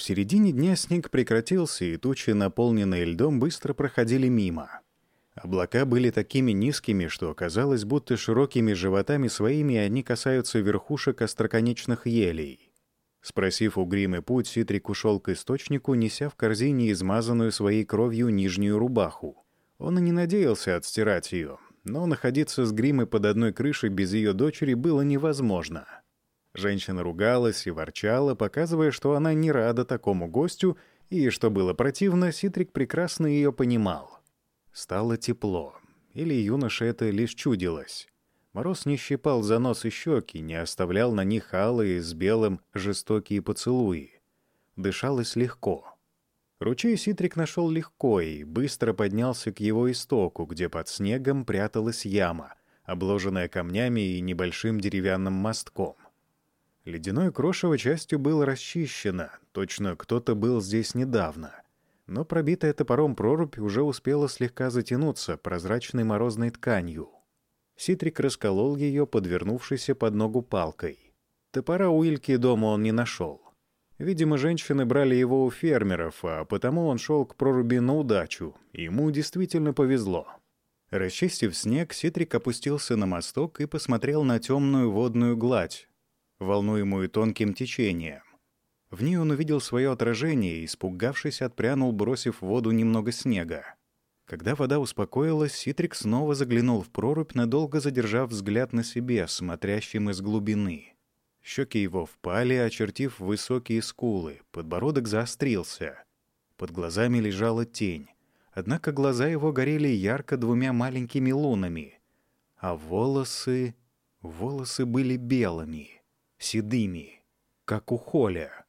В середине дня снег прекратился, и тучи, наполненные льдом, быстро проходили мимо. Облака были такими низкими, что казалось, будто широкими животами своими они касаются верхушек остроконечных елей. Спросив у Гримы путь, Ситрик ушел к источнику, неся в корзине измазанную своей кровью нижнюю рубаху. Он и не надеялся отстирать ее, но находиться с Гримой под одной крышей без ее дочери было невозможно. Женщина ругалась и ворчала, показывая, что она не рада такому гостю, и, что было противно, Ситрик прекрасно ее понимал. Стало тепло. Или юноше это лишь чудилось. Мороз не щипал за нос и щеки, не оставлял на них алые с белым жестокие поцелуи. Дышалось легко. Ручей Ситрик нашел легко и быстро поднялся к его истоку, где под снегом пряталась яма, обложенная камнями и небольшим деревянным мостком. Ледяное крошево частью было расчищено, точно кто-то был здесь недавно. Но пробитая топором прорубь уже успела слегка затянуться прозрачной морозной тканью. Ситрик расколол ее, подвернувшейся под ногу палкой. Топора у Ильки дома он не нашел. Видимо, женщины брали его у фермеров, а потому он шел к проруби на удачу. Ему действительно повезло. Расчистив снег, Ситрик опустился на мосток и посмотрел на темную водную гладь, волнуемую тонким течением. В ней он увидел свое отражение и, испугавшись, отпрянул, бросив в воду немного снега. Когда вода успокоилась, Ситрик снова заглянул в прорубь, надолго задержав взгляд на себе, смотрящим из глубины. Щеки его впали, очертив высокие скулы, подбородок заострился. Под глазами лежала тень. Однако глаза его горели ярко двумя маленькими лунами. А волосы... волосы были белыми седыми, как у Холя.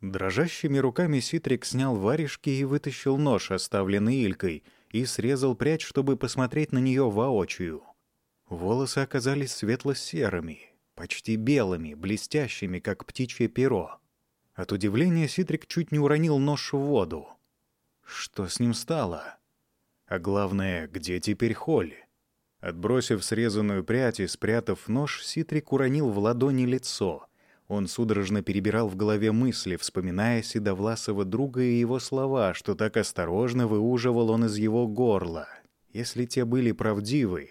Дрожащими руками Ситрик снял варежки и вытащил нож, оставленный Илькой, и срезал прядь, чтобы посмотреть на нее воочию. Волосы оказались светло-серыми, почти белыми, блестящими, как птичье перо. От удивления Ситрик чуть не уронил нож в воду. Что с ним стало? А главное, где теперь Холли? Отбросив срезанную прядь и спрятав нож, Ситрик уронил в ладони лицо. Он судорожно перебирал в голове мысли, вспоминая седовласого друга и его слова, что так осторожно выуживал он из его горла, если те были правдивы.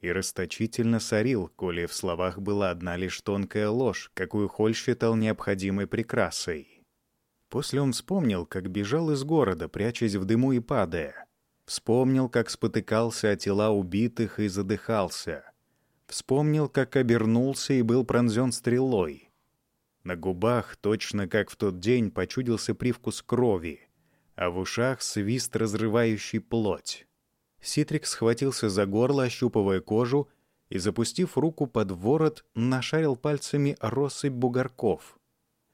И расточительно сорил, коли в словах была одна лишь тонкая ложь, какую Холь считал необходимой прекрасой. После он вспомнил, как бежал из города, прячась в дыму и падая — Вспомнил, как спотыкался о тела убитых и задыхался. Вспомнил, как обернулся и был пронзен стрелой. На губах, точно как в тот день, почудился привкус крови, а в ушах свист, разрывающий плоть. Ситрик схватился за горло, ощупывая кожу, и, запустив руку под ворот, нашарил пальцами россыпь бугорков,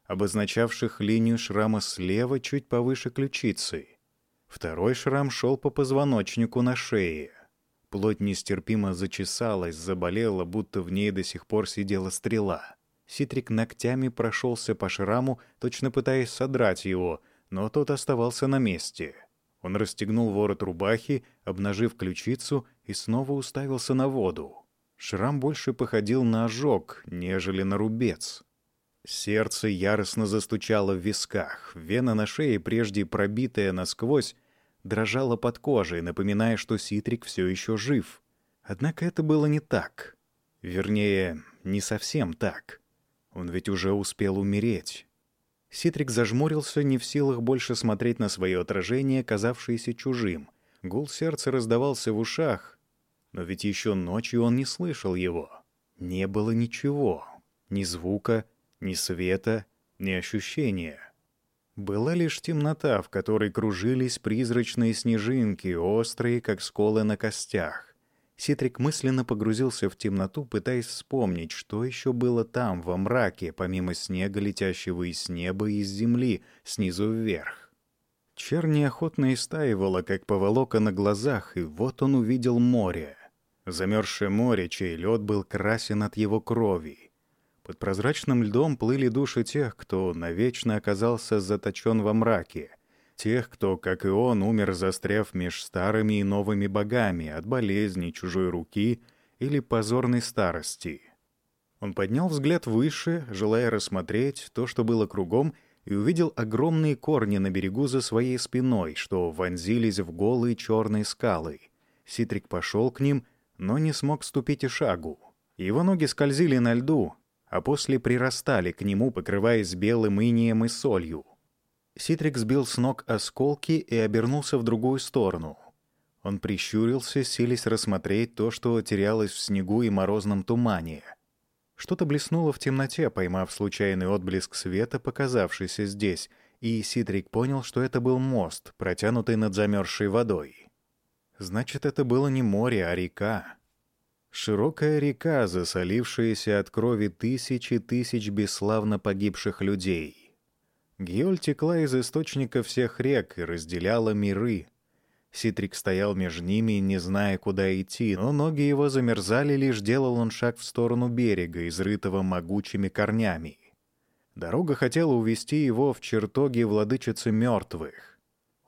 обозначавших линию шрама слева чуть повыше ключицы — Второй шрам шел по позвоночнику на шее. Плоть нестерпимо зачесалась, заболела, будто в ней до сих пор сидела стрела. Ситрик ногтями прошелся по шраму, точно пытаясь содрать его, но тот оставался на месте. Он расстегнул ворот рубахи, обнажив ключицу, и снова уставился на воду. Шрам больше походил на ожог, нежели на рубец. Сердце яростно застучало в висках. Вена на шее, прежде пробитая насквозь, дрожала под кожей, напоминая, что Ситрик все еще жив. Однако это было не так. Вернее, не совсем так. Он ведь уже успел умереть. Ситрик зажмурился, не в силах больше смотреть на свое отражение, казавшееся чужим. Гул сердца раздавался в ушах, но ведь еще ночью он не слышал его. Не было ничего, ни звука, ни света, ни ощущения. Была лишь темнота, в которой кружились призрачные снежинки, острые, как сколы на костях. Ситрик мысленно погрузился в темноту, пытаясь вспомнить, что еще было там, во мраке, помимо снега, летящего из неба и из земли, снизу вверх. Чернь неохотно истаивала, как поволока на глазах, и вот он увидел море. Замерзшее море, чей лед был красен от его крови. Под прозрачным льдом плыли души тех, кто навечно оказался заточен во мраке, тех, кто, как и он, умер, застряв меж старыми и новыми богами от болезни, чужой руки или позорной старости. Он поднял взгляд выше, желая рассмотреть то, что было кругом, и увидел огромные корни на берегу за своей спиной, что вонзились в голые черные скалы. Ситрик пошел к ним, но не смог ступить и шагу. Его ноги скользили на льду, а после прирастали к нему, покрываясь белым инием и солью. Ситрик сбил с ног осколки и обернулся в другую сторону. Он прищурился, силясь рассмотреть то, что терялось в снегу и морозном тумане. Что-то блеснуло в темноте, поймав случайный отблеск света, показавшийся здесь, и Ситрик понял, что это был мост, протянутый над замерзшей водой. Значит, это было не море, а река. Широкая река, засолившаяся от крови тысяч и тысяч бесславно погибших людей. Гьоль текла из источника всех рек и разделяла миры. Ситрик стоял между ними, не зная, куда идти, но ноги его замерзали, лишь делал он шаг в сторону берега, изрытого могучими корнями. Дорога хотела увести его в чертоги владычицы мертвых.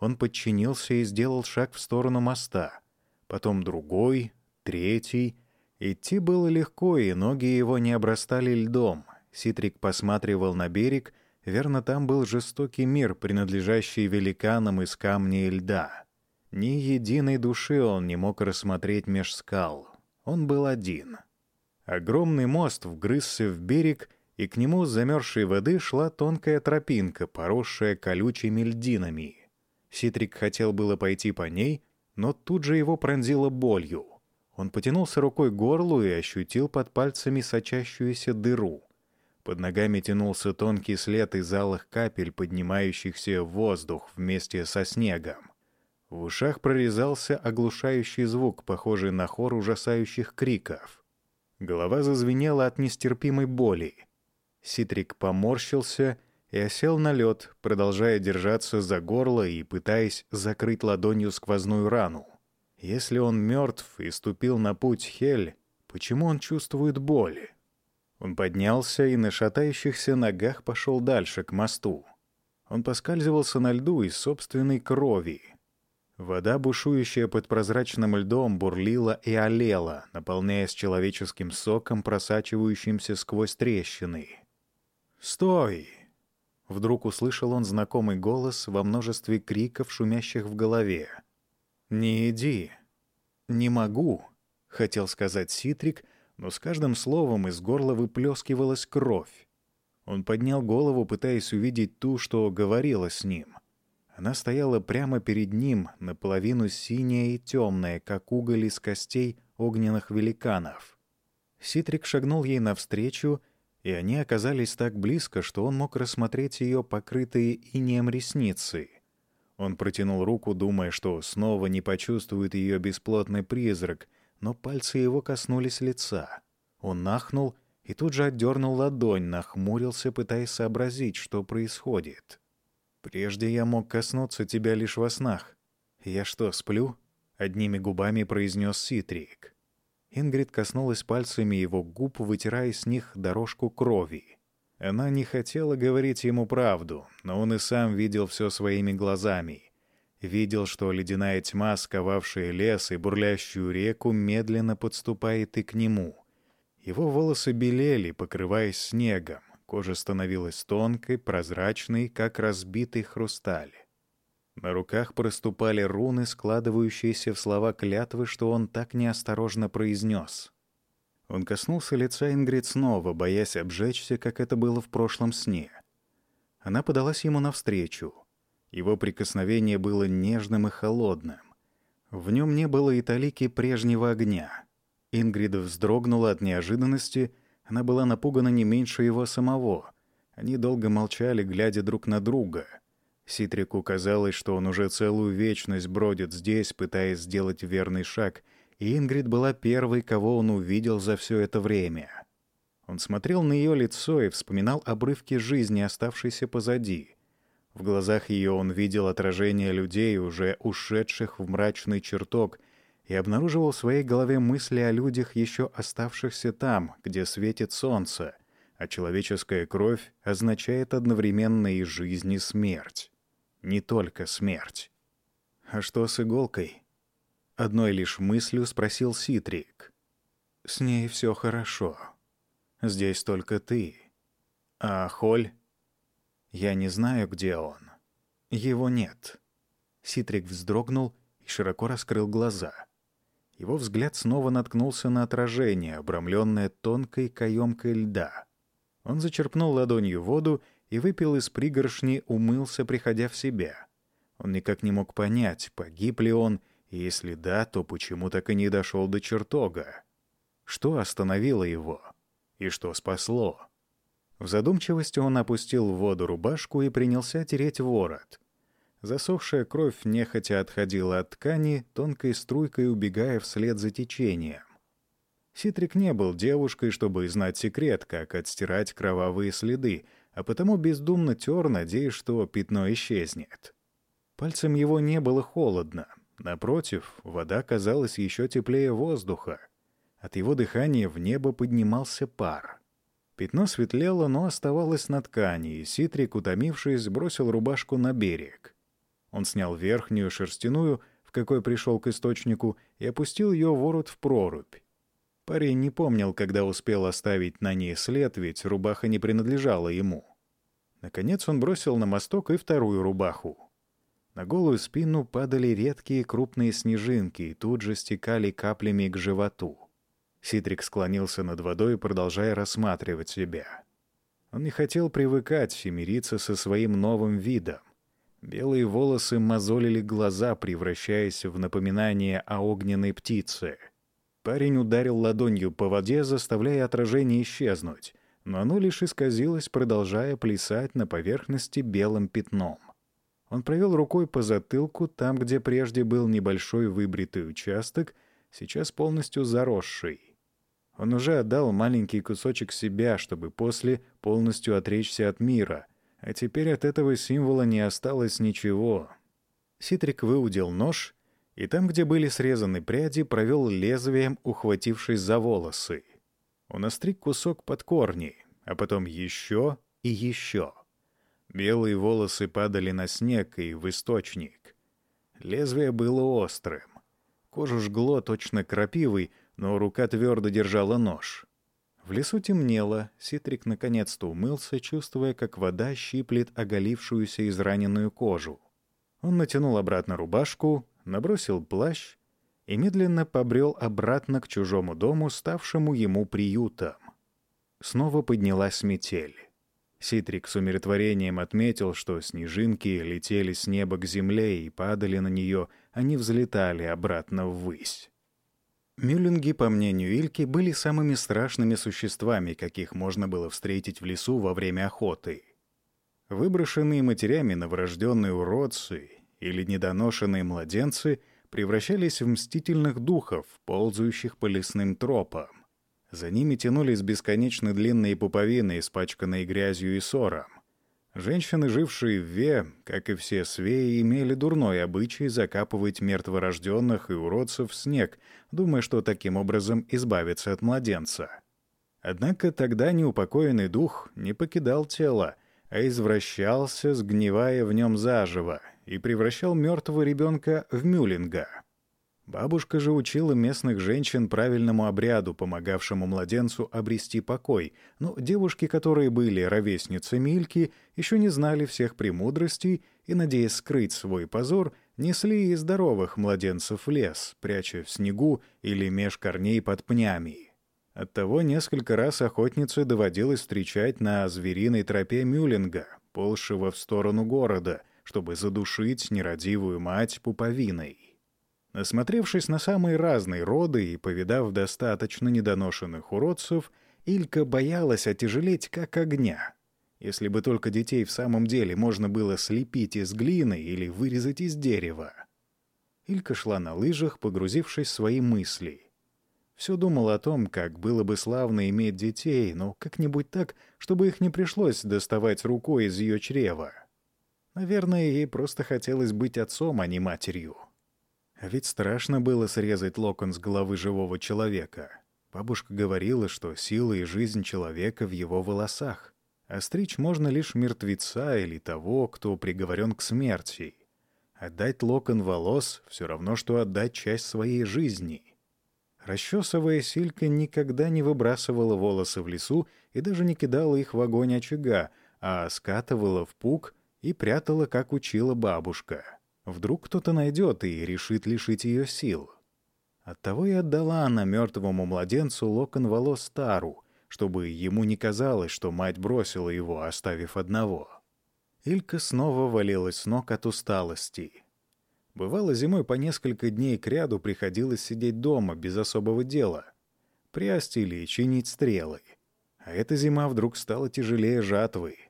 Он подчинился и сделал шаг в сторону моста, потом другой, третий — Идти было легко, и ноги его не обрастали льдом. Ситрик посматривал на берег, верно, там был жестокий мир, принадлежащий великанам из камня и льда. Ни единой души он не мог рассмотреть меж скал. Он был один. Огромный мост вгрызся в берег, и к нему с замерзшей воды шла тонкая тропинка, поросшая колючими льдинами. Ситрик хотел было пойти по ней, но тут же его пронзило болью — он потянулся рукой к горлу и ощутил под пальцами сочащуюся дыру. Под ногами тянулся тонкий след из алых капель, поднимающихся в воздух вместе со снегом. В ушах прорезался оглушающий звук, похожий на хор ужасающих криков. Голова зазвенела от нестерпимой боли. Ситрик поморщился и осел на лед, продолжая держаться за горло и пытаясь закрыть ладонью сквозную рану. Если он мертв и ступил на путь Хель, почему он чувствует боли? Он поднялся и на шатающихся ногах пошел дальше, к мосту. Он поскальзывался на льду из собственной крови. Вода, бушующая под прозрачным льдом, бурлила и олела, наполняясь человеческим соком, просачивающимся сквозь трещины. «Стой!» Вдруг услышал он знакомый голос во множестве криков, шумящих в голове. «Не иди». «Не могу», — хотел сказать Ситрик, но с каждым словом из горла выплескивалась кровь. Он поднял голову, пытаясь увидеть ту, что говорила с ним. Она стояла прямо перед ним, наполовину синяя и темная, как уголь из костей огненных великанов. Ситрик шагнул ей навстречу, и они оказались так близко, что он мог рассмотреть ее покрытые инеем ресницы — он протянул руку, думая, что снова не почувствует ее бесплотный призрак, но пальцы его коснулись лица. Он нахнул и тут же отдернул ладонь, нахмурился, пытаясь сообразить, что происходит. «Прежде я мог коснуться тебя лишь во снах. Я что, сплю?» — одними губами произнес Ситрик. Ингрид коснулась пальцами его губ, вытирая с них дорожку крови. Она не хотела говорить ему правду, но он и сам видел все своими глазами. Видел, что ледяная тьма, сковавшая лес и бурлящую реку, медленно подступает и к нему. Его волосы белели, покрываясь снегом. Кожа становилась тонкой, прозрачной, как разбитый хрусталь. На руках проступали руны, складывающиеся в слова клятвы, что он так неосторожно произнес — он коснулся лица Ингрид снова, боясь обжечься, как это было в прошлом сне. Она подалась ему навстречу. Его прикосновение было нежным и холодным. В нем не было и талики прежнего огня. Ингрид вздрогнула от неожиданности, она была напугана не меньше его самого. Они долго молчали, глядя друг на друга. Ситрику казалось, что он уже целую вечность бродит здесь, пытаясь сделать верный шаг — Ингрид была первой, кого он увидел за все это время. Он смотрел на ее лицо и вспоминал обрывки жизни, оставшейся позади. В глазах ее он видел отражение людей, уже ушедших в мрачный чертог, и обнаруживал в своей голове мысли о людях, еще оставшихся там, где светит солнце, а человеческая кровь означает одновременно и жизнь, и смерть. Не только смерть. А что с иголкой? Одной лишь мыслью спросил Ситрик. «С ней все хорошо. Здесь только ты. А Холь?» Я не знаю, где он. Его нет. Ситрик вздрогнул и широко раскрыл глаза. Его взгляд снова наткнулся на отражение, обрамленное тонкой каемкой льда. Он зачерпнул ладонью воду и выпил из пригоршни, умылся, приходя в себя. Он никак не мог понять, погиб ли он, если да, то почему так и не дошел до чертога? Что остановило его? И что спасло? В задумчивости он опустил в воду рубашку и принялся тереть ворот. Засохшая кровь нехотя отходила от ткани, тонкой струйкой убегая вслед за течением. Ситрик не был девушкой, чтобы знать секрет, как отстирать кровавые следы, а потому бездумно тер, надеясь, что пятно исчезнет. Пальцем его не было холодно. Напротив, вода казалась еще теплее воздуха. От его дыхания в небо поднимался пар. Пятно светлело, но оставалось на ткани, и Ситрик, утомившись, бросил рубашку на берег. Он снял верхнюю шерстяную, в какой пришел к источнику, и опустил ее ворот в прорубь. Парень не помнил, когда успел оставить на ней след, ведь рубаха не принадлежала ему. Наконец он бросил на мосток и вторую рубаху. На голую спину падали редкие крупные снежинки и тут же стекали каплями к животу. Ситрик склонился над водой, продолжая рассматривать себя. Он не хотел привыкать и мириться со своим новым видом. Белые волосы мозолили глаза, превращаясь в напоминание о огненной птице. Парень ударил ладонью по воде, заставляя отражение исчезнуть, но оно лишь исказилось, продолжая плясать на поверхности белым пятном. Он провел рукой по затылку, там, где прежде был небольшой выбритый участок, сейчас полностью заросший. Он уже отдал маленький кусочек себя, чтобы после полностью отречься от мира, а теперь от этого символа не осталось ничего. Ситрик выудил нож и там, где были срезаны пряди, провел лезвием, ухватившись за волосы. Он остриг кусок под корни, а потом еще и еще. Белые волосы падали на снег и в источник. Лезвие было острым. Кожу жгло точно крапивой, но рука твердо держала нож. В лесу темнело, Ситрик наконец-то умылся, чувствуя, как вода щиплет оголившуюся израненную кожу. Он натянул обратно рубашку, набросил плащ и медленно побрел обратно к чужому дому, ставшему ему приютом. Снова поднялась метель. Ситрик с умиротворением отметил, что снежинки летели с неба к земле и падали на нее, они взлетали обратно ввысь. Мюллинги, по мнению Ильки, были самыми страшными существами, каких можно было встретить в лесу во время охоты. Выброшенные матерями новорожденные уродцы или недоношенные младенцы превращались в мстительных духов, ползающих по лесным тропам. За ними тянулись бесконечно длинные пуповины, испачканные грязью и сором. Женщины, жившие в Ве, как и все свеи, имели дурной обычай закапывать мертворожденных и уродцев в снег, думая, что таким образом избавиться от младенца. Однако тогда неупокоенный дух не покидал тело, а извращался, сгнивая в нем заживо, и превращал мертвого ребенка в мюлинга — Бабушка же учила местных женщин правильному обряду, помогавшему младенцу обрести покой, но девушки, которые были ровесницами Ильки, еще не знали всех премудростей и, надеясь скрыть свой позор, несли и здоровых младенцев в лес, пряча в снегу или меж корней под пнями. Оттого несколько раз охотнице доводилось встречать на звериной тропе Мюллинга, ползшего в сторону города, чтобы задушить нерадивую мать пуповиной. Насмотревшись на самые разные роды и повидав достаточно недоношенных уродцев, Илька боялась отяжелеть как огня. Если бы только детей в самом деле можно было слепить из глины или вырезать из дерева. Илька шла на лыжах, погрузившись в свои мысли. Все думал о том, как было бы славно иметь детей, но как-нибудь так, чтобы их не пришлось доставать рукой из ее чрева. Наверное, ей просто хотелось быть отцом, а не матерью. А ведь страшно было срезать локон с головы живого человека. Бабушка говорила, что сила и жизнь человека в его волосах. А стричь можно лишь мертвеца или того, кто приговорен к смерти. Отдать локон волос — все равно, что отдать часть своей жизни. Расчесывая, Силька никогда не выбрасывала волосы в лесу и даже не кидала их в огонь очага, а скатывала в пук и прятала, как учила бабушка. Вдруг кто-то найдет и решит лишить ее сил. Оттого и отдала она мертвому младенцу локон волос Тару, чтобы ему не казалось, что мать бросила его, оставив одного. Илька снова валилась с ног от усталости. Бывало, зимой по несколько дней кряду приходилось сидеть дома без особого дела, прясть или чинить стрелы. А эта зима вдруг стала тяжелее жатвы.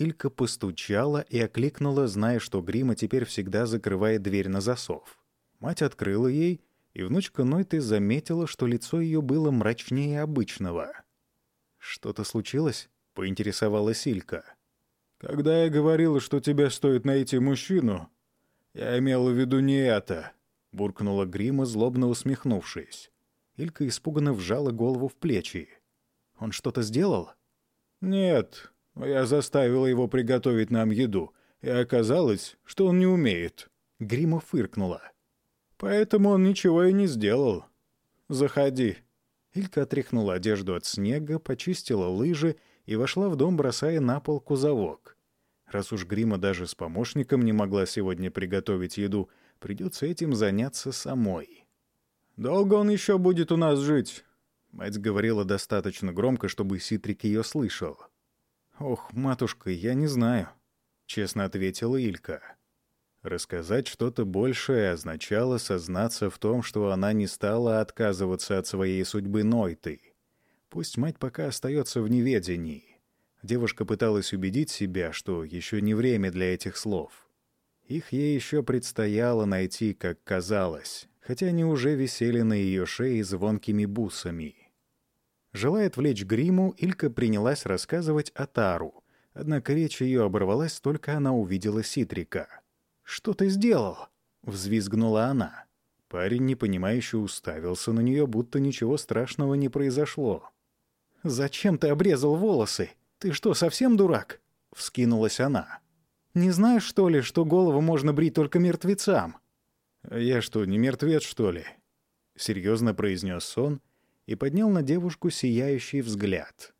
Илька постучала и окликнула, зная, что Грима теперь всегда закрывает дверь на засов. Мать открыла ей, и внучка Нойты заметила, что лицо ее было мрачнее обычного. «Что-то случилось?» — поинтересовалась Илька. «Когда я говорила, что тебе стоит найти мужчину, я имела в виду не это», — буркнула Грима, злобно усмехнувшись. Илька испуганно вжала голову в плечи. «Он что-то сделал?» «Нет, я заставила его приготовить нам еду, и оказалось, что он не умеет». Грима фыркнула. Поэтому он ничего и не сделал. Заходи». Илька отряхнула одежду от снега, почистила лыжи и вошла в дом, бросая на пол кузовок. Раз уж Грима даже с помощником не могла сегодня приготовить еду, придется этим заняться самой. «Долго он еще будет у нас жить?» Мать говорила достаточно громко, чтобы Ситрик ее слышал. «Ох, матушка, я не знаю», — честно ответила Илька. Рассказать что-то большее означало сознаться в том, что она не стала отказываться от своей судьбы Нойты. Пусть мать пока остается в неведении. Девушка пыталась убедить себя, что еще не время для этих слов. Их ей еще предстояло найти, как казалось, хотя они уже висели на ее шее звонкими бусами. Желая отвлечь гриму, Илька принялась рассказывать о Тару, однако речь ее оборвалась, только она увидела Ситрика — «Что ты сделал?» — взвизгнула она. Парень, непонимающе, уставился на нее, будто ничего страшного не произошло. «Зачем ты обрезал волосы? Ты что, совсем дурак?» — вскинулась она. «Не знаешь, что ли, что голову можно брить только мертвецам?» «Я что, не мертвец, что ли?» — серьезно произнес сон и поднял на девушку сияющий взгляд.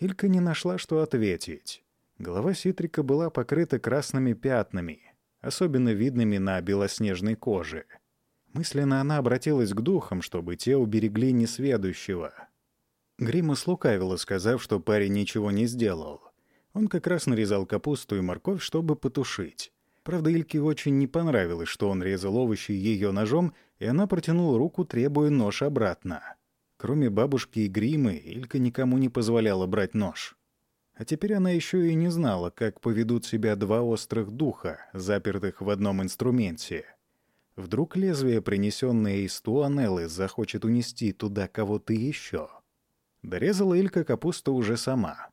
Илька не нашла, что ответить. Голова Ситрика была покрыта красными пятнами — особенно видными на белоснежной коже. Мысленно она обратилась к духам, чтобы те уберегли несведущего. Грима слукавила, сказав, что парень ничего не сделал. Он как раз нарезал капусту и морковь, чтобы потушить. Правда, Ильке очень не понравилось, что он резал овощи ее ножом, и она протянула руку, требуя нож обратно. Кроме бабушки и Гримы, Илька никому не позволяла брать нож. А теперь она еще и не знала, как поведут себя два острых духа, запертых в одном инструменте. Вдруг лезвие, принесенное из Туанеллы, захочет унести туда кого-то еще. Дорезала Илька капусту уже сама.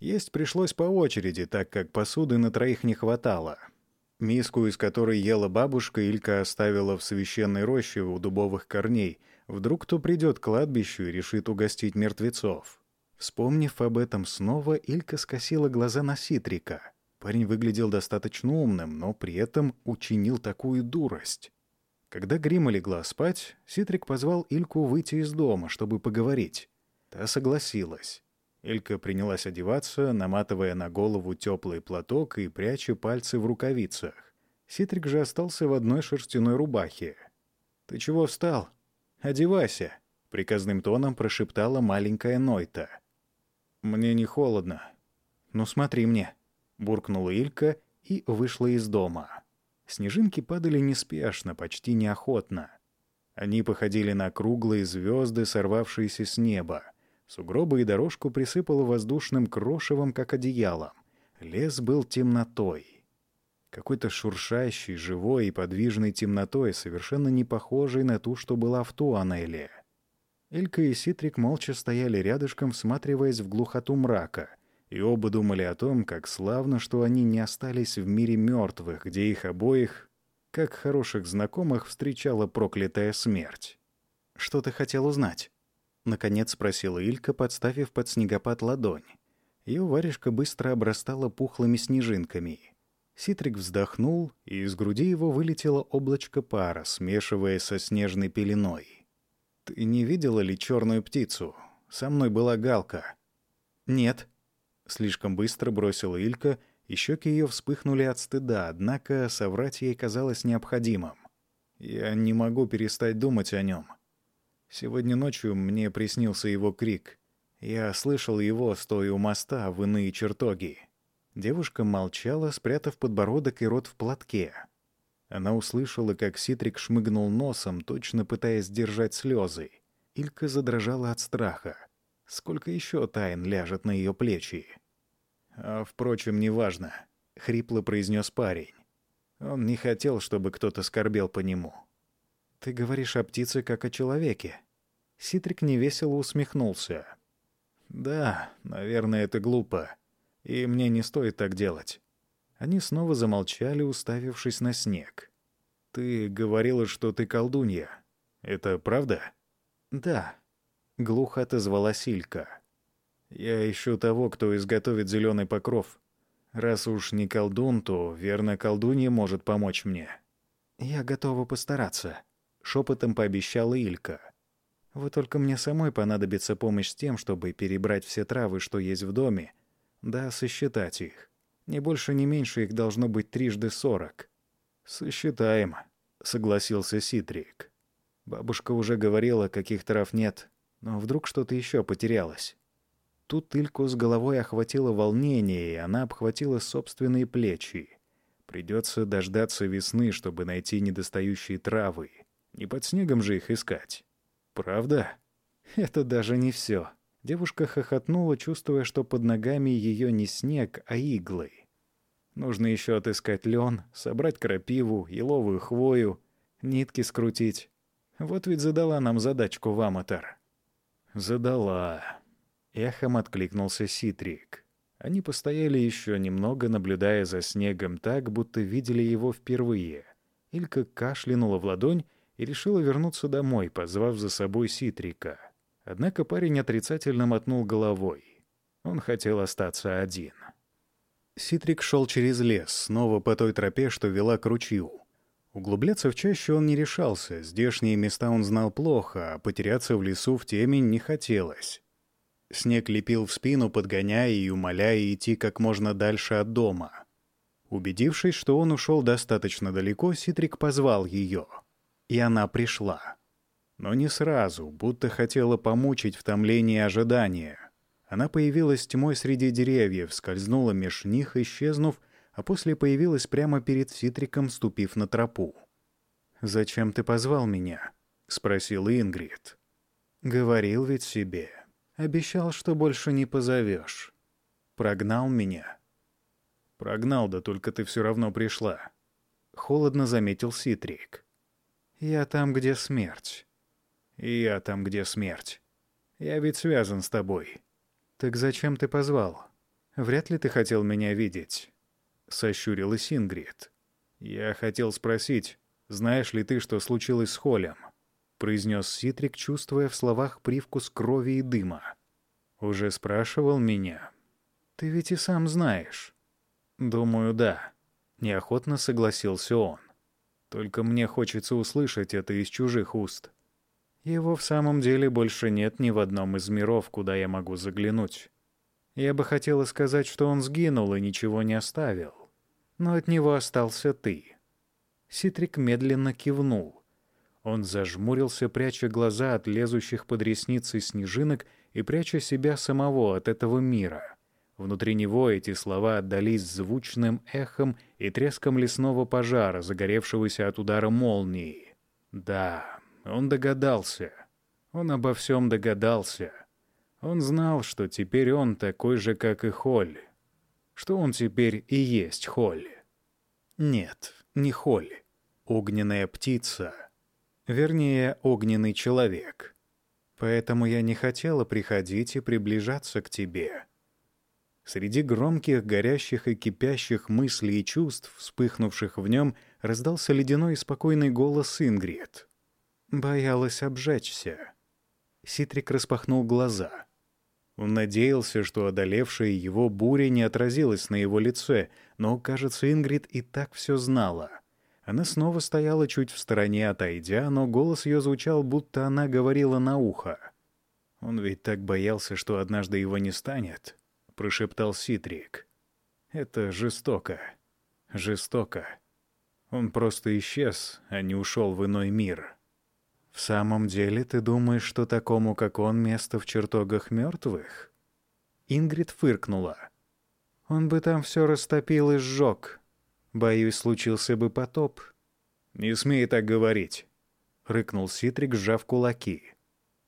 Есть пришлось по очереди, так как посуды на троих не хватало. Миску, из которой ела бабушка, Илька оставила в священной роще у дубовых корней. Вдруг кто придет к кладбищу и решит угостить мертвецов. Вспомнив об этом снова, Илька скосила глаза на Ситрика. Парень выглядел достаточно умным, но при этом учинил такую дурость. Когда Грима легла спать, Ситрик позвал Ильку выйти из дома, чтобы поговорить. Та согласилась. Илька принялась одеваться, наматывая на голову теплый платок и пряча пальцы в рукавицах. Ситрик же остался в одной шерстяной рубахе. «Ты чего встал? Одевайся!» — приказным тоном прошептала маленькая Нойта. «Мне не холодно». «Ну смотри мне», — буркнула Илька и вышла из дома. Снежинки падали неспешно, почти неохотно. Они походили на круглые звезды, сорвавшиеся с неба. Сугробы и дорожку присыпало воздушным крошевом, как одеялом. Лес был темнотой. Какой-то шуршащей, живой и подвижной темнотой, совершенно не похожей на ту, что была в Туанеле. Элька и Ситрик молча стояли рядышком, всматриваясь в глухоту мрака, и оба думали о том, как славно, что они не остались в мире мертвых, где их обоих, как хороших знакомых, встречала проклятая смерть. «Что ты хотел узнать?» — наконец спросила Илька, подставив под снегопад ладонь. Ее варежка быстро обрастала пухлыми снежинками. Ситрик вздохнул, и из груди его вылетело облачко пара, смешиваясь со снежной пеленой. «Ты не видела ли черную птицу? Со мной была галка». «Нет». Слишком быстро бросила Илька, и щеки ее вспыхнули от стыда, однако соврать ей казалось необходимым. Я не могу перестать думать о нем. Сегодня ночью мне приснился его крик. Я слышал его, стоя у моста в иные чертоги. Девушка молчала, спрятав подбородок и рот в платке. Она услышала, как Ситрик шмыгнул носом, точно пытаясь сдержать слезы. Илька задрожала от страха. Сколько еще тайн ляжет на ее плечи? А, впрочем, неважно, — хрипло произнес парень. Он не хотел, чтобы кто-то скорбел по нему. «Ты говоришь о птице, как о человеке». Ситрик невесело усмехнулся. «Да, наверное, это глупо. И мне не стоит так делать». Они снова замолчали, уставившись на снег. «Ты говорила, что ты колдунья. Это правда?» «Да», — глухо отозвалась Илька. «Я ищу того, кто изготовит зеленый покров. Раз уж не колдун, то, верно, колдунья может помочь мне». «Я готова постараться», — шепотом пообещала Илька. «Вот только мне самой понадобится помощь с тем, чтобы перебрать все травы, что есть в доме, да сосчитать их. Не больше, не меньше их должно быть трижды сорок». «Сосчитаем», — согласился Ситрик. Бабушка уже говорила, каких трав нет, но вдруг что-то еще потерялось. Тут Ильку с головой охватило волнение, и она обхватила собственные плечи. Придется дождаться весны, чтобы найти недостающие травы. Не под снегом же их искать. Правда? Это даже не все. Девушка хохотнула, чувствуя, что под ногами ее не снег, а иглы. Нужно еще отыскать лен, собрать крапиву, еловую хвою, нитки скрутить. Вот ведь задала нам задачку в Аматор. Задала. Эхом откликнулся Ситрик. Они постояли еще немного, наблюдая за снегом так, будто видели его впервые. Илька кашлянула в ладонь и решила вернуться домой, позвав за собой Ситрика. Однако парень отрицательно мотнул головой. Он хотел остаться один. Ситрик шел через лес, снова по той тропе, что вела к ручью. Углубляться в чащу он не решался, здешние места он знал плохо, а потеряться в лесу в темень не хотелось. Снег лепил в спину, подгоняя и умоляя идти как можно дальше от дома. Убедившись, что он ушел достаточно далеко, Ситрик позвал ее. И она пришла. Но не сразу, будто хотела помучить в томлении ожидания. Она появилась тьмой среди деревьев, скользнула меж них, исчезнув, а после появилась прямо перед Ситриком, ступив на тропу. «Зачем ты позвал меня?» — спросил Ингрид. «Говорил ведь себе. Обещал, что больше не позовешь. Прогнал меня. Прогнал, да только ты все равно пришла. Холодно заметил Ситрик. Я там, где смерть. И я там, где смерть. Я ведь связан с тобой. Так зачем ты позвал? Вряд ли ты хотел меня видеть. Сощурилась Ингрид. Я хотел спросить, знаешь ли ты, что случилось с Холем? — произнес Ситрик, чувствуя в словах привкус крови и дыма. «Уже спрашивал меня?» «Ты ведь и сам знаешь». «Думаю, да». Неохотно согласился он. «Только мне хочется услышать это из чужих уст. Его в самом деле больше нет ни в одном из миров, куда я могу заглянуть. Я бы хотела сказать, что он сгинул и ничего не оставил. Но от него остался ты». Ситрик медленно кивнул. Он зажмурился, пряча глаза от лезущих под ресницы снежинок и пряча себя самого от этого мира. Внутри него эти слова отдались звучным эхом и треском лесного пожара, загоревшегося от удара молнии. Да, он догадался. Он обо всем догадался. Он знал, что теперь он такой же, как и Холли. Что он теперь и есть Холли. Нет, не Холли. Огненная птица — Вернее, огненный человек. Поэтому я не хотела приходить и приближаться к тебе. Среди громких, горящих и кипящих мыслей и чувств, вспыхнувших в нем, раздался ледяной и спокойный голос Ингрид. Боялась обжечься. Ситрик распахнул глаза. Он надеялся, что одолевшая его буря не отразилась на его лице, но, кажется, Ингрид и так все знала. Она снова стояла чуть в стороне, отойдя, но голос ее звучал, будто она говорила на ухо. Он ведь так боялся, что однажды его не станет. Прошептал Ситрик. «Это жестоко. Жестоко. Он просто исчез, а не ушел в иной мир». «В самом деле ты думаешь, что такому, как он, место в чертогах мертвых?» Ингрид фыркнула. «Он бы там все растопил и сжег. Боюсь, случился бы потоп». «Не смей так говорить», — рыкнул Ситрик, сжав кулаки.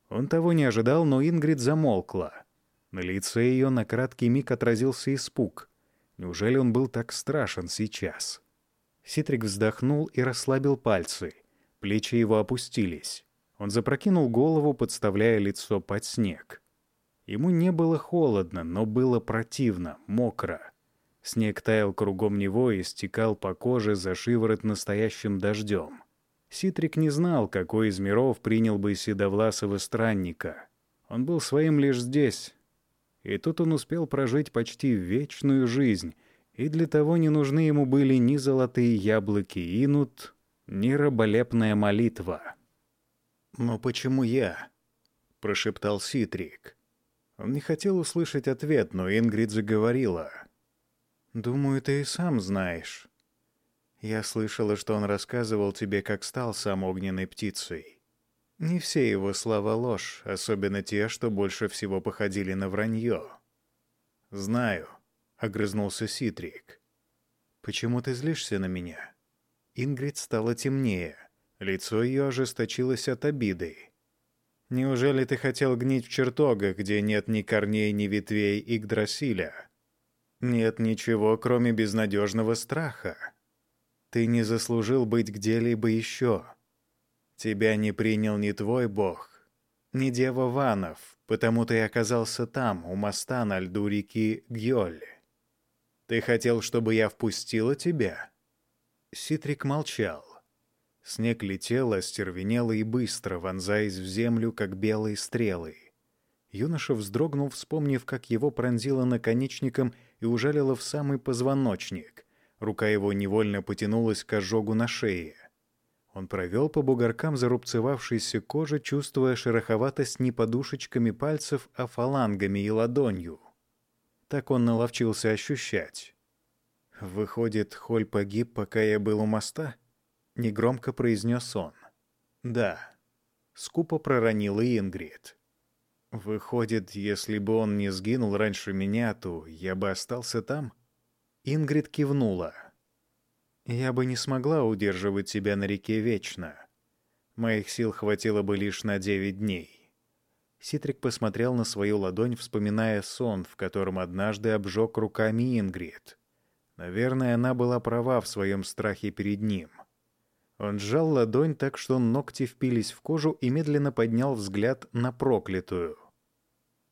Он того не ожидал, но Ингрид замолкла. На лице ее на краткий миг отразился испуг. Неужели он был так страшен сейчас? Ситрик вздохнул и расслабил пальцы. Плечи его опустились. Он запрокинул голову, подставляя лицо под снег. Ему не было холодно, но было противно, мокро. Снег таял кругом него и стекал по коже за шиворот настоящим дождем. Ситрик не знал, какой из миров принял бы седовласого странника. Он был своим лишь здесь. И тут он успел прожить почти вечную жизнь, и для того не нужны ему были ни золотые яблоки инут, ни раболепная молитва. «Но почему я?» — прошептал Ситрик. Он не хотел услышать ответ, но Ингрид заговорила. «Думаю, ты и сам знаешь. Я слышала, что он рассказывал тебе, как стал сам огненной птицей. Не все его слова ложь, особенно те, что больше всего походили на вранье. «Знаю», — огрызнулся Ситрик. «Почему ты злишься на меня?» Ингрид стала темнее. Лицо ее ожесточилось от обиды. «Неужели ты хотел гнить в чертогах, где нет ни корней, ни ветвей Игдрасиля? Нет ничего, кроме безнадежного страха. Ты не заслужил быть где-либо еще. Тебя не принял ни твой бог, ни дева Ванов, потому ты оказался там, у моста на льду реки Гьоль. Ты хотел, чтобы я впустила тебя?» Ситрик молчал. Снег летел, остервенело и быстро, вонзаясь в землю, как белые стрелы. Юноша вздрогнул, вспомнив, как его пронзило наконечником и ужалило в самый позвоночник. Рука его невольно потянулась к ожогу на шее. Он провел по бугоркам зарубцевавшейся кожи, чувствуя шероховатость не подушечками пальцев, а фалангами и ладонью. Так он наловчился ощущать. «Выходит, Холь погиб, пока я был у моста?» — негромко произнес он. «Да», — скупо проронила Ингрид. «Выходит, если бы он не сгинул раньше меня, то я бы остался там?» Ингрид кивнула. «Я бы не смогла удерживать тебя на реке вечно. Моих сил хватило бы лишь на девять дней». Ситрик посмотрел на свою ладонь, вспоминая сон, в котором однажды обжег руками Ингрид. Наверное, она была права в своем страхе перед ним. Он сжал ладонь так, что ногти впились в кожу и медленно поднял взгляд на проклятую.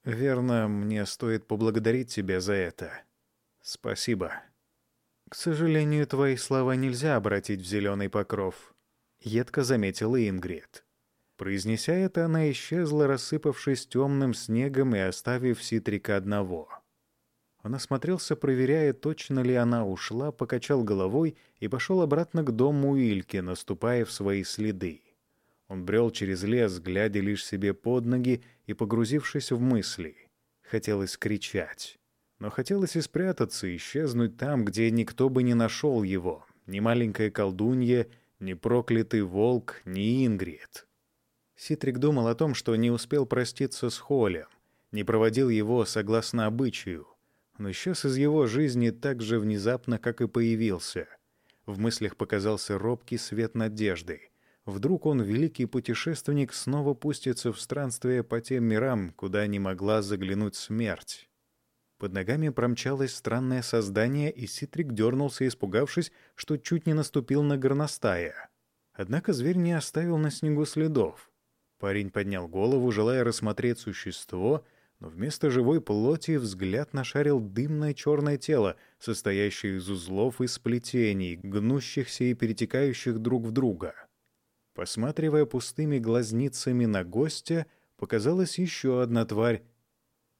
«Верно, мне стоит поблагодарить тебя за это», «Спасибо. К сожалению, твои слова нельзя обратить в зеленый покров», — едко заметила Ингрид. Произнеся это, она исчезла, рассыпавшись темным снегом и оставив Ситрика одного. Он осмотрелся, проверяя, точно ли она ушла, покачал головой и пошел обратно к дому Ильки, наступая в свои следы. Он брел через лес, глядя лишь себе под ноги и погрузившись в мысли. Хотелось кричать. Но хотелось и спрятаться, исчезнуть там, где никто бы не нашел его. Ни маленькая колдунья, ни проклятый волк, ни Ингрид. Ситрик думал о том, что не успел проститься с Холем, не проводил его согласно обычаю. но исчез из его жизни так же внезапно, как и появился. В мыслях показался робкий свет надежды. Вдруг он, великий путешественник, снова пустится в странствие по тем мирам, куда не могла заглянуть смерть. Под ногами промчалось странное создание, и Ситрик дернулся, испугавшись, что чуть не наступил на горностая. Однако зверь не оставил на снегу следов. Парень поднял голову, желая рассмотреть существо, но вместо живой плоти взгляд нашарил дымное черное тело, состоящее из узлов и сплетений, гнущихся и перетекающих друг в друга. Посматривая пустыми глазницами на гостя, показалась еще одна тварь,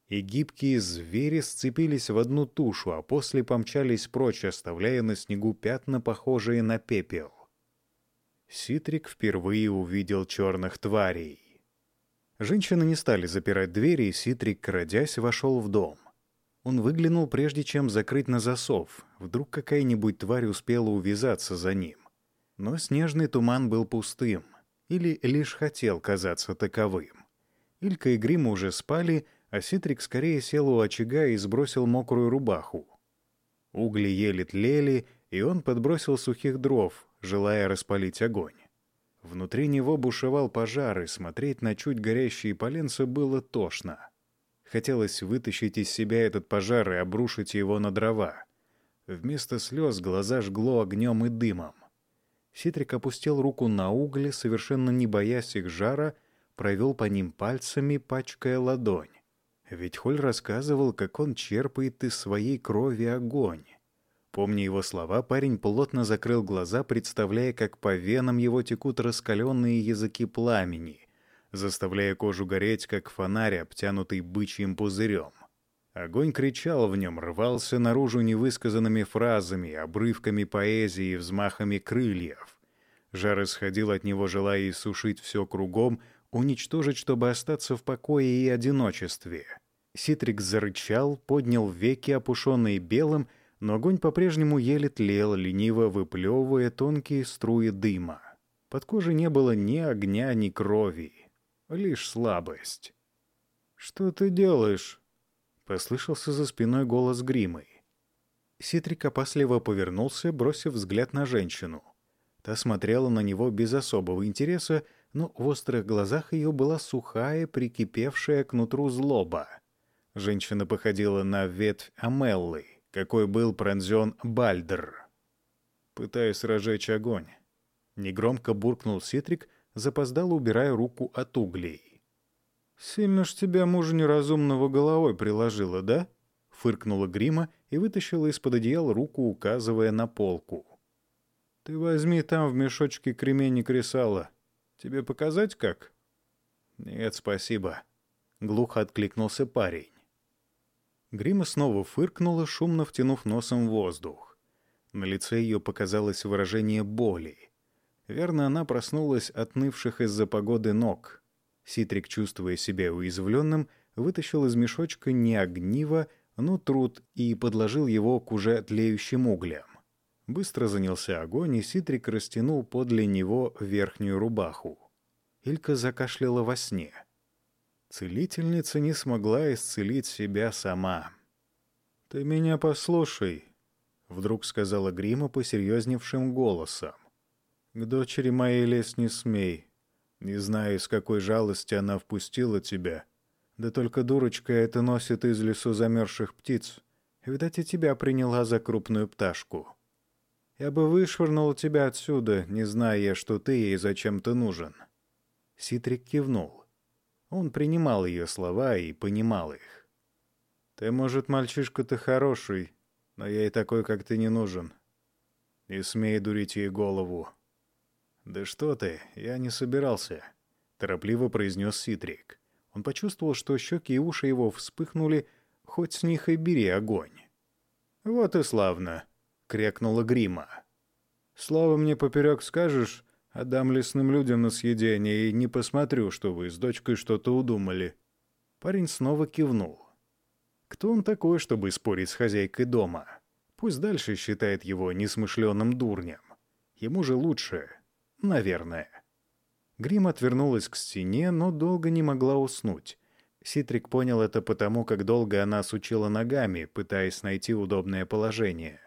и гибкие звери сцепились в одну тушу, а после помчались прочь, оставляя на снегу пятна, похожие на пепел. Ситрик впервые увидел черных тварей. Женщины не стали запирать двери, и Ситрик, крадясь, вошел в дом. Он выглянул, прежде чем закрыть на засов. Вдруг какая-нибудь тварь успела увязаться за ним. Но снежный туман был пустым. Или лишь хотел казаться таковым. Илька и Грим уже спали, а Ситрик скорее сел у очага и сбросил мокрую рубаху. Угли еле тлели, и он подбросил сухих дров, желая распалить огонь. Внутри него бушевал пожар, и смотреть на чуть горящие поленца было тошно. Хотелось вытащить из себя этот пожар и обрушить его на дрова. Вместо слез глаза жгло огнем и дымом. Ситрик опустил руку на угли, совершенно не боясь их жара, провел по ним пальцами, пачкая ладонь. Ведь Холь рассказывал, как он черпает из своей крови огонь. Помня его слова, парень плотно закрыл глаза, представляя, как по венам его текут раскаленные языки пламени, заставляя кожу гореть, как фонарь, обтянутый бычьим пузырем. Огонь кричал в нем, рвался наружу невысказанными фразами, обрывками поэзии и взмахами крыльев. Жар исходил от него, желая иссушить все кругом, уничтожить, чтобы остаться в покое и одиночестве. Ситрик зарычал, поднял веки, опушенные белым, но огонь по-прежнему еле тлел, лениво выплевывая тонкие струи дыма. Под кожей не было ни огня, ни крови, лишь слабость. «Что ты делаешь?» — послышался за спиной голос Гримы. Ситрик опасливо повернулся, бросив взгляд на женщину. Та смотрела на него без особого интереса, но в острых глазах ее была сухая, прикипевшая к нутру злоба. Женщина походила на ветвь Амеллы — какой был пронзен Бальдер. Пытаясь разжечь огонь. Негромко буркнул Ситрик, запоздало убирая руку от углей. «Сильно ж тебя мужа неразумного головой приложила, да?» Фыркнула Грима и вытащила из-под одеяла руку, указывая на полку. «Ты возьми там в мешочке кремень и кресало. Тебе показать как?» «Нет, спасибо», — глухо откликнулся парень. Грима снова фыркнула, шумно втянув носом воздух. На лице ее показалось выражение боли. Верно, она проснулась от нывших из-за погоды ног. Ситрик, чувствуя себя уязвленным, вытащил из мешочка не огниво, но труд и подложил его к уже тлеющим углям. Быстро занялся огонь, и Ситрик растянул подле него верхнюю рубаху. Илька закашляла во сне — Целительница не смогла исцелить себя сама. «Ты меня послушай», — вдруг сказала Грима посерьезневшим голосом. «К дочери моей лезь не смей. Не знаю, из какой жалости она впустила тебя. Да только дурочка это носит из лесу замерзших птиц. Видать, и тебя приняла за крупную пташку. Я бы вышвырнул тебя отсюда, не зная, что ты ей зачем-то нужен». Ситрик кивнул. Он принимал ее слова и понимал их. «Ты, может, мальчишка-то хороший, но ей такой, как ты, не нужен. Не смей дурить ей голову». «Да что ты, я не собирался», — торопливо произнес Ситрик. Он почувствовал, что щеки и уши его вспыхнули, хоть с них и бери огонь. «Вот и славно», — крякнула Грима. «Слово мне поперек скажешь, Отдам лесным людям на съедение и не посмотрю, что вы с дочкой что-то удумали». Парень снова кивнул. Кто он такой, чтобы спорить с хозяйкой дома? Пусть дальше считает его несмышленным дурнем. Ему же лучше. Наверное. Грим отвернулась к стене, но долго не могла уснуть. Ситрик понял это потому, как долго она сучила ногами, пытаясь найти удобное положение.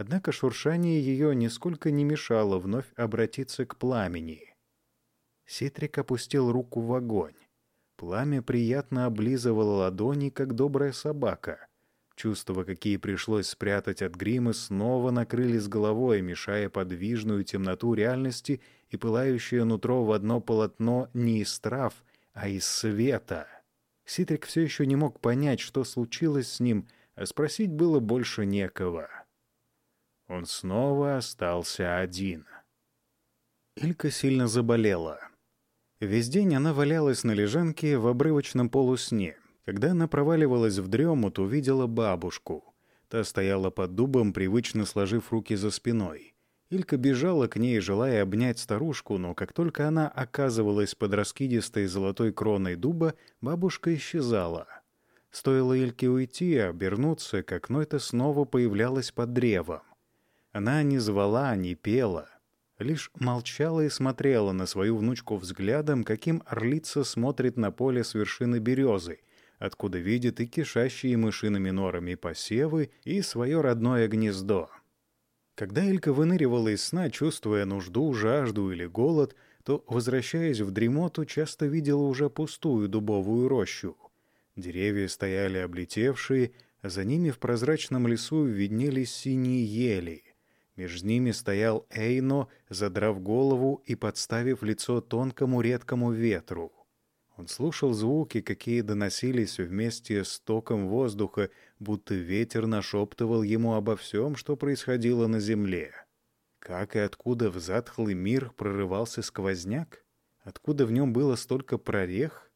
Однако шуршание ее нисколько не мешало вновь обратиться к пламени. Ситрик опустил руку в огонь. Пламя приятно облизывало ладони, как добрая собака. Чувства, какие пришлось спрятать от грима, снова накрыли с головой, мешая подвижную темноту реальности и пылающее нутро в одно полотно не из трав, а из света. Ситрик все еще не мог понять, что случилось с ним, а спросить было больше некого. Он снова остался один. Илька сильно заболела. Весь день она валялась на лежанке в обрывочном полусне. Когда она проваливалась в дрему, то увидела бабушку. Та стояла под дубом, привычно сложив руки за спиной. Илька бежала к ней, желая обнять старушку, но как только она оказывалась под раскидистой золотой кроной дуба, бабушка исчезала. Стоило Ильке уйти, обернуться, как Нойта снова появлялась под древом. Она не звала, не пела, лишь молчала и смотрела на свою внучку взглядом, каким орлица смотрит на поле с вершины березы, откуда видит и кишащие мышиными норами посевы, и свое родное гнездо. Когда Элька выныривала из сна, чувствуя нужду, жажду или голод, то, возвращаясь в дремоту, часто видела уже пустую дубовую рощу. Деревья стояли облетевшие, а за ними в прозрачном лесу виднелись синие ели. Между ними стоял Эйно, задрав голову и подставив лицо тонкому редкому ветру. Он слушал звуки, какие доносились вместе с током воздуха, будто ветер нашептывал ему обо всем, что происходило на земле. Как и откуда в затхлый мир прорывался сквозняк? Откуда в нем было столько прорех?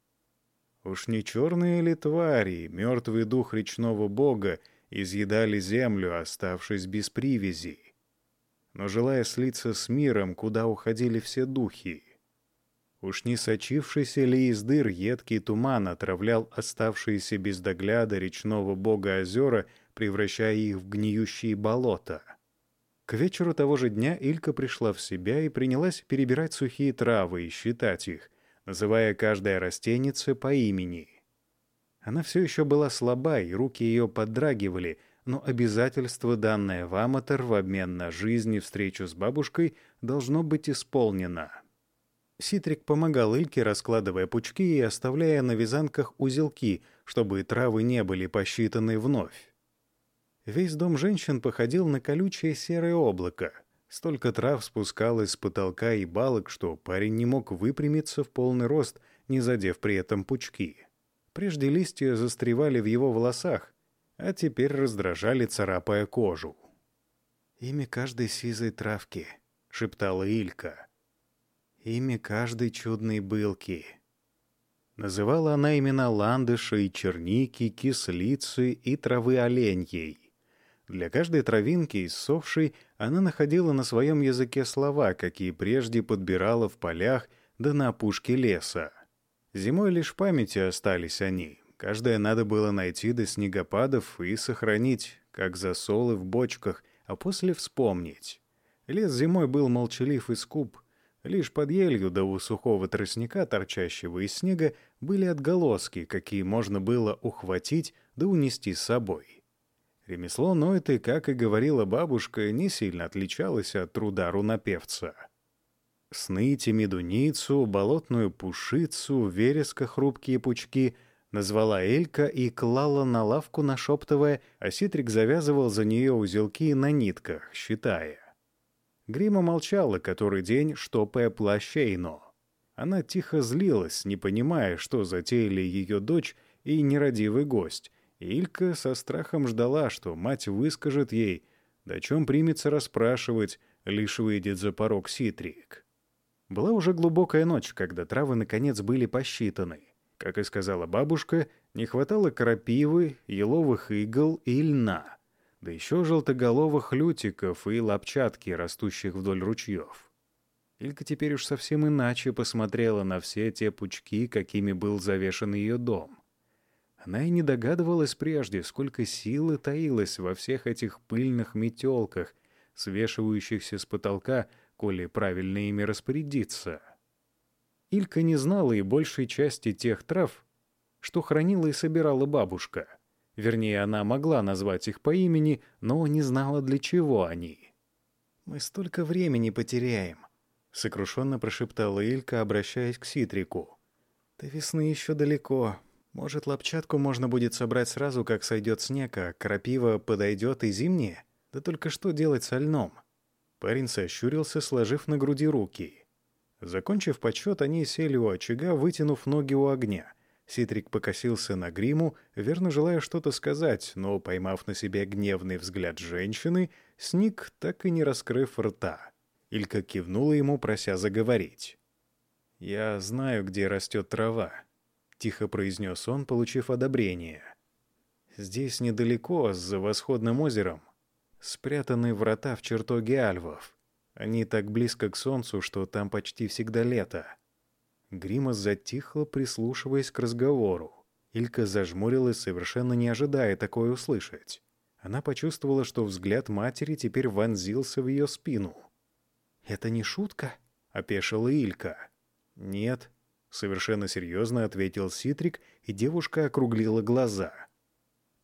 Уж не черные ли твари, мертвый дух речного бога, изъедали землю, оставшись без привязи? Но желая слиться с миром, куда уходили все духи, Уж не сочившийся ли из дыр едкий туман отравлял оставшиеся без догляда речного бога озера, превращая их в гниющие болота. К вечеру того же дня Илька пришла в себя и принялась перебирать сухие травы и считать их, называя каждое растенице по имени. Она все еще была слаба, и руки ее поддрагивали, но обязательство, данное в Аматор в обмен на жизнь и встречу с бабушкой, должно быть исполнено. Ситрик помогал Ильке, раскладывая пучки и оставляя на вязанках узелки, чтобы травы не были посчитаны вновь. Весь дом женщин походил на колючее серое облако. Столько трав спускалось с потолка и балок, что парень не мог выпрямиться в полный рост, не задев при этом пучки. Прежде листья застревали в его волосах, а теперь раздражали, царапая кожу. «Имя каждой сизой травки», — шептала Илька имя каждой чудной былки. Называла она имена ландыша и черники, кислицы и травы оленьей. Для каждой травинки, иссохшей, она находила на своем языке слова, какие прежде подбирала в полях да на опушке леса. Зимой лишь в памяти остались они. Каждое надо было найти до снегопадов и сохранить, как засолы в бочках, а после вспомнить. Лес зимой был молчалив и скуп, Лишь под елью до у сухого тростника, торчащего из снега, были отголоски, какие можно было ухватить да унести с собой. Ремесло Нойты, как и говорила бабушка, не сильно отличалось от труда рунопевца. Сныти, медуницу, болотную пушицу, вереска хрупкие пучки назвала Элька и клала на лавку, нашептывая, а Ситрик завязывал за нее узелки на нитках, считая. Грима молчала который день, штопая плащ Эйно. Она тихо злилась, не понимая, что затеяли ее дочь и нерадивый гость. Илька со страхом ждала, что мать выскажет ей, до чем примется расспрашивать, лишь выйдет за порог Ситрик. Была уже глубокая ночь, когда травы наконец были посчитаны. Как и сказала бабушка, не хватало крапивы, еловых игл и льна — да еще желтоголовых лютиков и лапчатки, растущих вдоль ручьев. Илька теперь уж совсем иначе посмотрела на все те пучки, какими был завешен ее дом. Она и не догадывалась прежде, сколько силы таилось во всех этих пыльных метелках, свешивающихся с потолка, коли правильно ими распорядиться. Илька не знала и большей части тех трав, что хранила и собирала бабушка — Вернее, она могла назвать их по имени, но не знала, для чего они. «Мы столько времени потеряем», — сокрушенно прошептала Илька, обращаясь к Ситрику. «До весны еще далеко. Может, лапчатку можно будет собрать сразу, как сойдет снег, а крапива подойдет и зимнее? Да только что делать со льном?» Парень сощурился, сложив на груди руки. Закончив подсчет, они сели у очага, вытянув ноги у огня — Ситрик покосился на гриму, верно желая что-то сказать, но, поймав на себе гневный взгляд женщины, сник, так и не раскрыв рта. Илька кивнула ему, прося заговорить. «Я знаю, где растет трава», — тихо произнес он, получив одобрение. «Здесь недалеко, за восходным озером, спрятаны врата в чертоге альвов. Они так близко к солнцу, что там почти всегда лето. Грима затихла, прислушиваясь к разговору. Илька зажмурилась, совершенно не ожидая такое услышать. Она почувствовала, что взгляд матери теперь вонзился в ее спину. «Это не шутка?» — опешила Илька. «Нет», — совершенно серьезно ответил Ситрик, и девушка округлила глаза.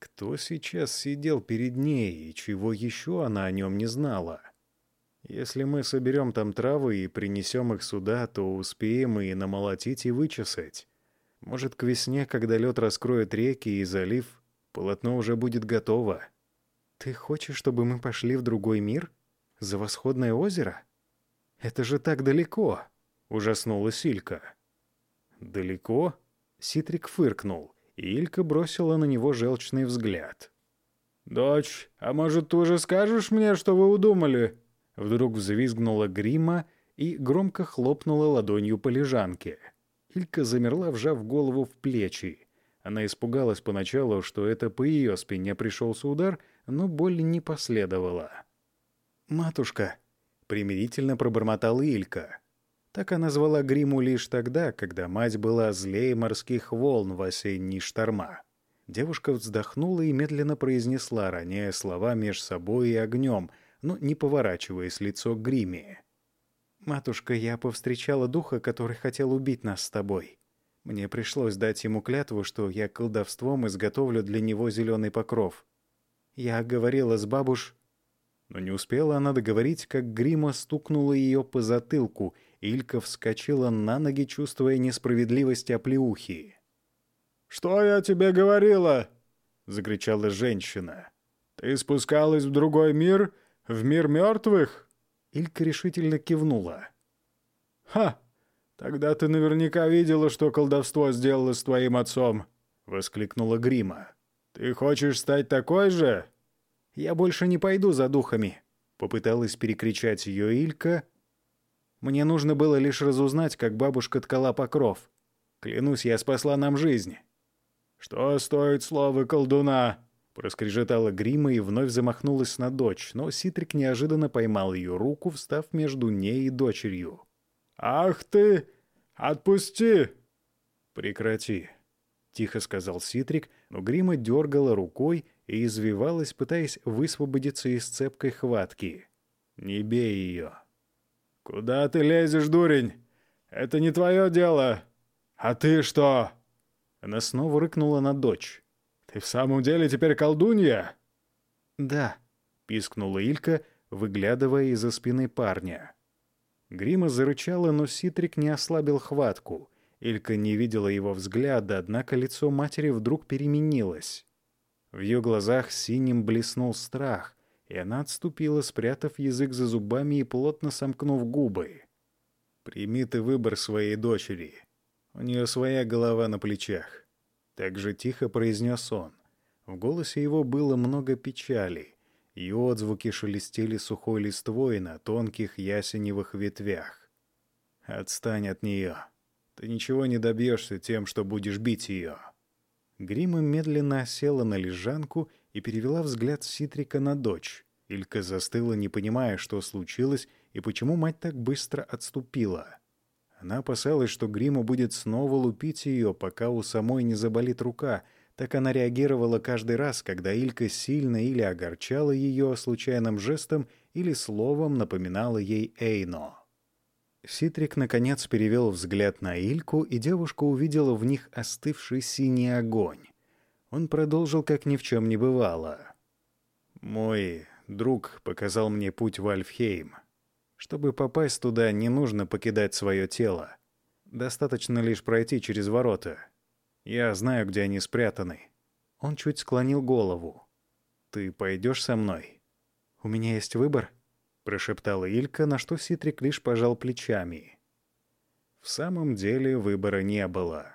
Кто сейчас сидел перед ней и чего еще она о нем не знала? Если мы соберем там травы и принесем их сюда, то успеем и намолотить, и вычесать. Может, к весне, когда лед раскроет реки и залив, полотно уже будет готово. «Ты хочешь, чтобы мы пошли в другой мир? За восходное озеро? Это же так далеко!» — ужаснулась Илька. «Далеко?» — Ситрик фыркнул, и Илька бросила на него желчный взгляд. «Дочь, а может, ты уже скажешь мне, что вы удумали?» Вдруг взвизгнула грима и громко хлопнула ладонью по лежанке. Илька замерла, вжав голову в плечи. Она испугалась поначалу, что это по ее спине пришелся удар, но боль не последовала. «Матушка!» — примирительно пробормотала Илька. Так она звала Гриму лишь тогда, когда мать была злее морских волн в осенние шторма. Девушка вздохнула и медленно произнесла, роняя слова меж собой и огнем, но не поворачиваясь лицо к Гриме. «Матушка, я повстречала духа, который хотел убить нас с тобой. Мне пришлось дать ему клятву, что я колдовством изготовлю для него зеленый покров. Я говорила с бабуш...» Но не успела она договорить, как Грима стукнула ее по затылку, Илька вскочила на ноги, чувствуя несправедливость оплеухи. «Что я тебе говорила?» — закричала женщина. «Ты спускалась в другой мир? В мир мертвых?» Илька решительно кивнула. «Ха! Тогда ты наверняка видела, что колдовство сделало с твоим отцом!» — воскликнула Грима. «Ты хочешь стать такой же?» «Я больше не пойду за духами», — попыталась перекричать ее Илька. «Мне нужно было лишь разузнать, как бабушка ткала покров. Клянусь, я спасла нам жизнь». «Что стоит слово колдуна?» Проскрежетала грима и вновь замахнулась на дочь, но Ситрик неожиданно поймал ее руку, встав между ней и дочерью. «Ах ты! Отпусти!» «Прекрати!» — тихо сказал Ситрик, но грима дергала рукой и извивалась, пытаясь высвободиться из цепкой хватки. «Не бей ее!» «Куда ты лезешь, дурень? Это не твое дело! А ты что?» Она снова рыкнула на дочь. «Ты в самом деле теперь колдунья?» «Да», — пискнула Илька, выглядывая из-за спины парня. Грима зарычала, но Ситрик не ослабил хватку. Илька не видела его взгляда, однако лицо матери вдруг переменилось. В ее глазах синим блеснул страх, и она отступила, спрятав язык за зубами и плотно сомкнув губы. «Прими ты выбор своей дочери. У нее своя голова на плечах. Так же тихо произнес он. В голосе его было много печали, и отзвуки шелестели сухой листвой на тонких ясеневых ветвях. «Отстань от нее. Ты ничего не добьешься тем, что будешь бить ее». Грима медленно села на лежанку и перевела взгляд Ситрика на дочь. Илька застыла, не понимая, что случилось и почему мать так быстро отступила. Она опасалась, что Гриму будет снова лупить ее, пока у самой не заболит рука. Так она реагировала каждый раз, когда Илька сильно или огорчала ее случайным жестом, или словом напоминала ей Эйно. Ситрик, наконец, перевел взгляд на Ильку, и девушка увидела в них остывший синий огонь. Он продолжил, как ни в чем не бывало. «Мой друг показал мне путь в Альфхейм. Чтобы попасть туда, не нужно покидать свое тело. Достаточно лишь пройти через ворота. Я знаю, где они спрятаны. Он чуть склонил голову. Ты пойдешь со мной? У меня есть выбор, прошептала Илька, на что Ситрик лишь пожал плечами. В самом деле выбора не было.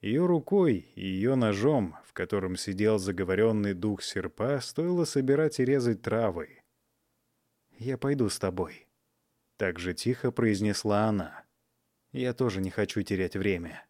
Ее рукой и ее ножом, в котором сидел заговоренный дух серпа, стоило собирать и резать травы. «Я пойду с тобой», — так же тихо произнесла она. «Я тоже не хочу терять время».